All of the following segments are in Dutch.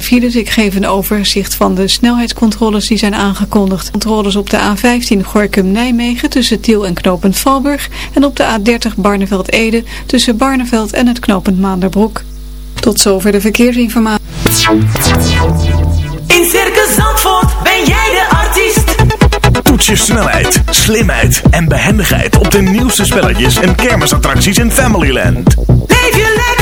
Files, ik geef een overzicht van de snelheidscontroles die zijn aangekondigd. Controles op de A15 Gorkum-Nijmegen tussen Tiel en Knopend Valburg en op de A30 Barneveld-Ede tussen Barneveld en het Knopend Maanderbroek. Tot zover de verkeersinformatie. In Circus Zandvoort ben jij de artiest. Toets je snelheid, slimheid en behendigheid op de nieuwste spelletjes en kermisattracties in Familyland. Leef je lekker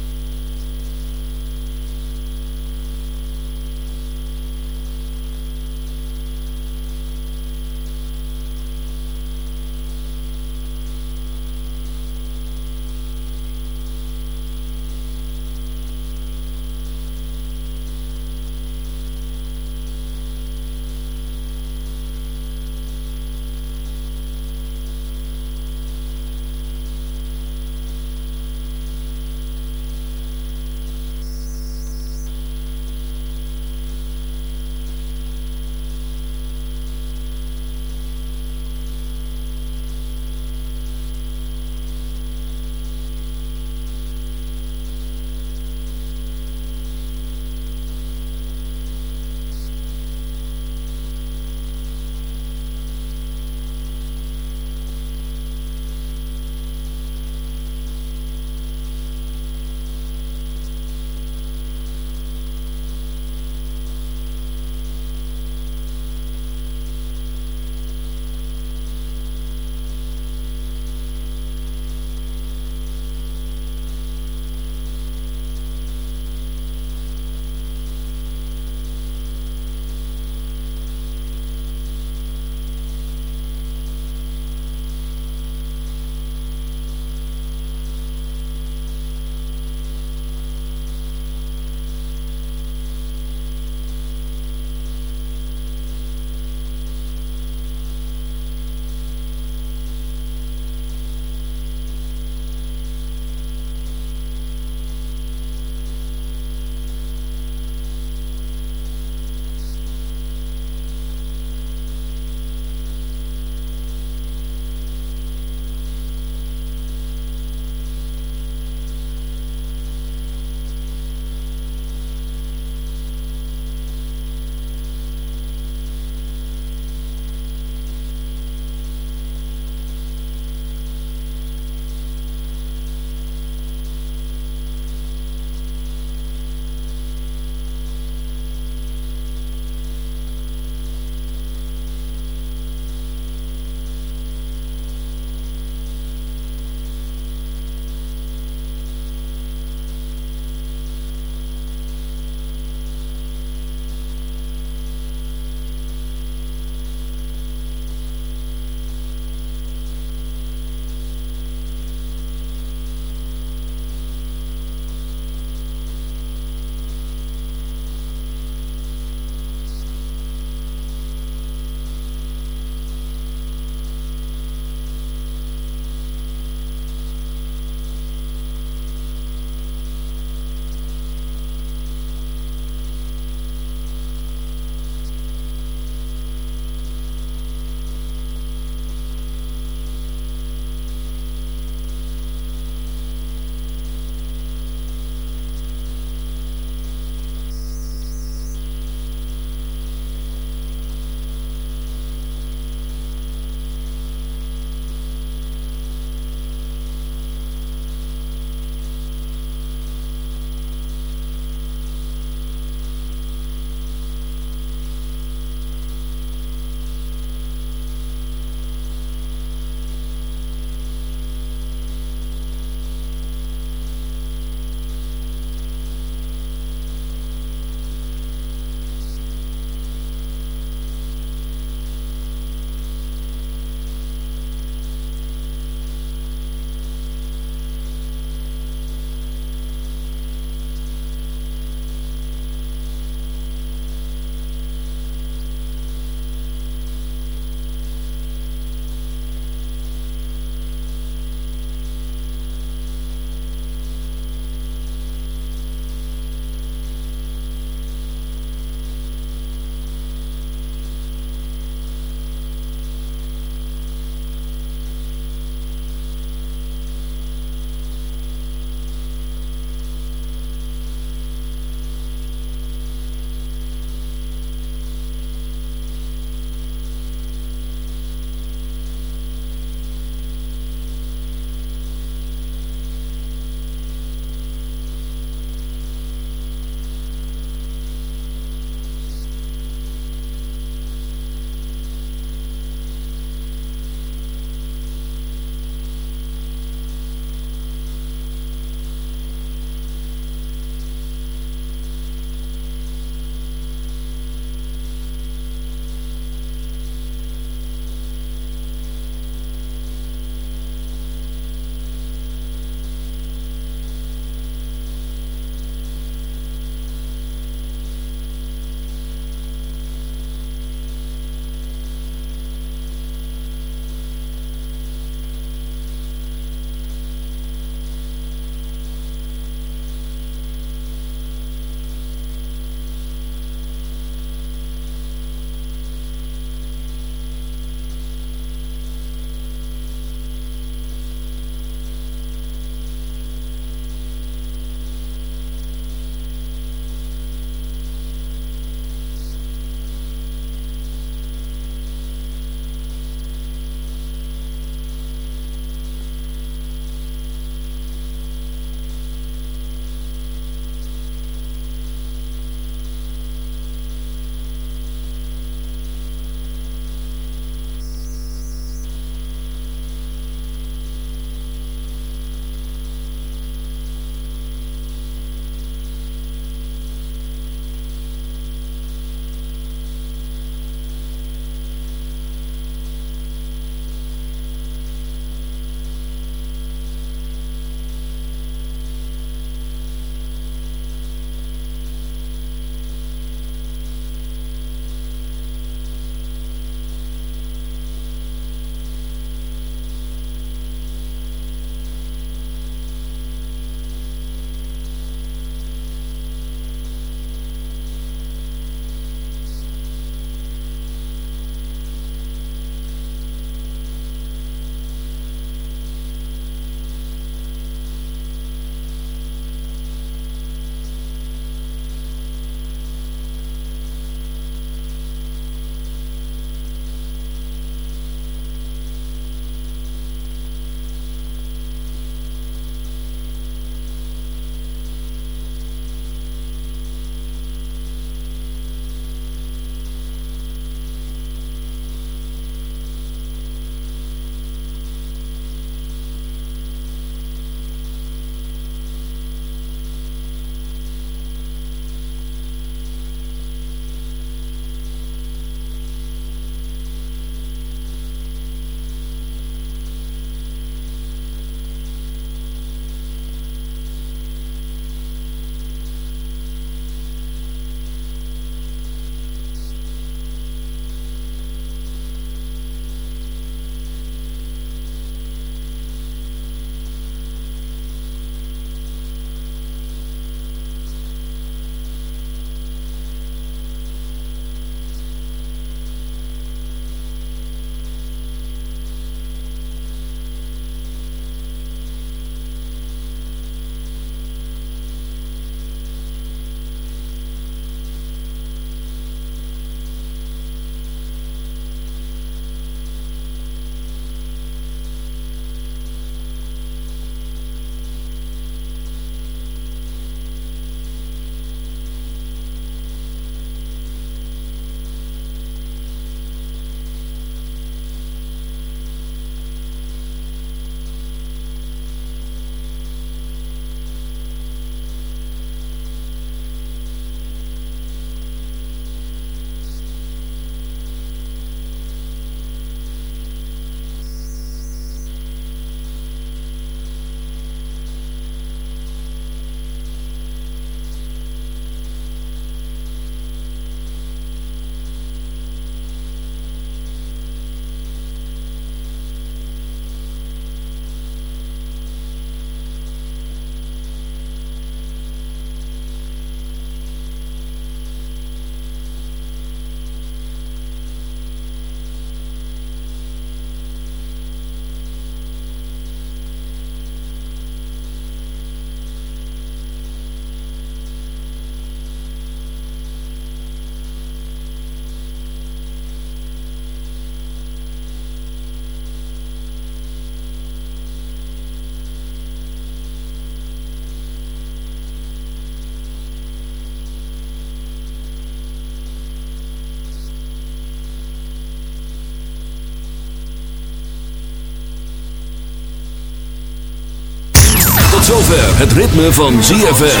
Zover het ritme van ZFM.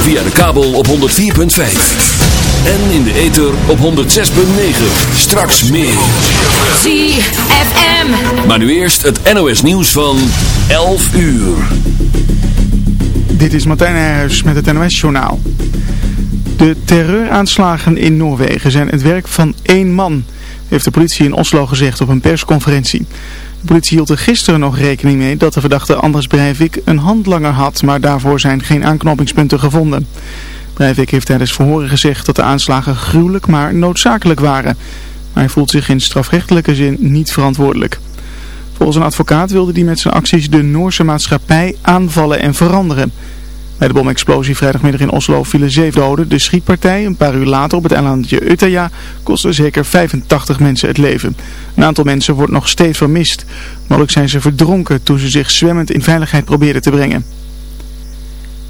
Via de kabel op 104.5. En in de ether op 106.9. Straks meer. ZFM. Maar nu eerst het NOS nieuws van 11 uur. Dit is Martijn Nijhuis met het NOS-journaal. De terreuraanslagen in Noorwegen zijn het werk van één man, heeft de politie in Oslo gezegd op een persconferentie. De politie hield er gisteren nog rekening mee dat de verdachte Anders Breivik een handlanger had, maar daarvoor zijn geen aanknopingspunten gevonden. Breivik heeft tijdens verhoren gezegd dat de aanslagen gruwelijk maar noodzakelijk waren. Maar hij voelt zich in strafrechtelijke zin niet verantwoordelijk. Volgens een advocaat wilde hij met zijn acties de Noorse maatschappij aanvallen en veranderen. Bij de bomexplosie vrijdagmiddag in Oslo vielen zeven doden. De schietpartij, een paar uur later op het eilandje Utøya, kostte zeker 85 mensen het leven. Een aantal mensen wordt nog steeds vermist. Mogelijk zijn ze verdronken toen ze zich zwemmend in veiligheid probeerden te brengen.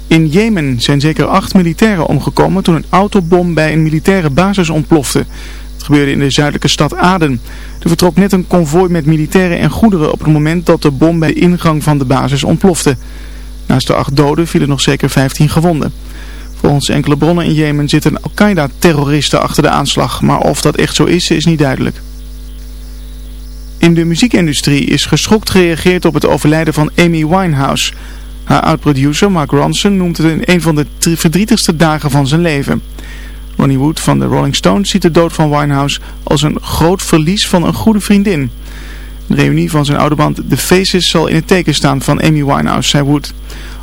In Jemen zijn zeker acht militairen omgekomen toen een autobom bij een militaire basis ontplofte. Het gebeurde in de zuidelijke stad Aden. Er vertrok net een konvooi met militairen en goederen op het moment dat de bom bij de ingang van de basis ontplofte. Naast de acht doden vielen nog zeker 15 gewonden. Volgens enkele bronnen in Jemen zitten Al-Qaeda-terroristen achter de aanslag, maar of dat echt zo is, is niet duidelijk. In de muziekindustrie is geschokt gereageerd op het overlijden van Amy Winehouse. Haar oud-producer Mark Ronson noemt het een van de verdrietigste dagen van zijn leven. Ronnie Wood van de Rolling Stones ziet de dood van Winehouse als een groot verlies van een goede vriendin. De reunie van zijn oude band The Faces zal in het teken staan van Amy Winehouse, zei Wood.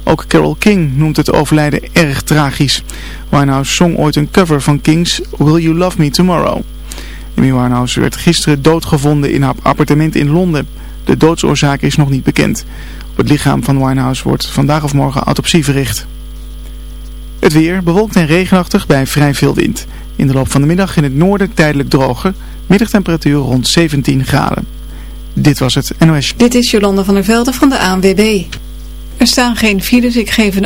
Ook Carole King noemt het overlijden erg tragisch. Winehouse zong ooit een cover van King's Will You Love Me Tomorrow. Amy Winehouse werd gisteren doodgevonden in haar appartement in Londen. De doodsoorzaak is nog niet bekend. Op het lichaam van Winehouse wordt vandaag of morgen autopsie verricht. Het weer bewolkt en regenachtig bij vrij veel wind. In de loop van de middag in het noorden tijdelijk droger. Middagtemperatuur rond 17 graden. Dit was het NOS. Dit is Jolanda van der Velde van de ANWB. Er staan geen files, ik geef een